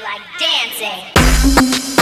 like dancing.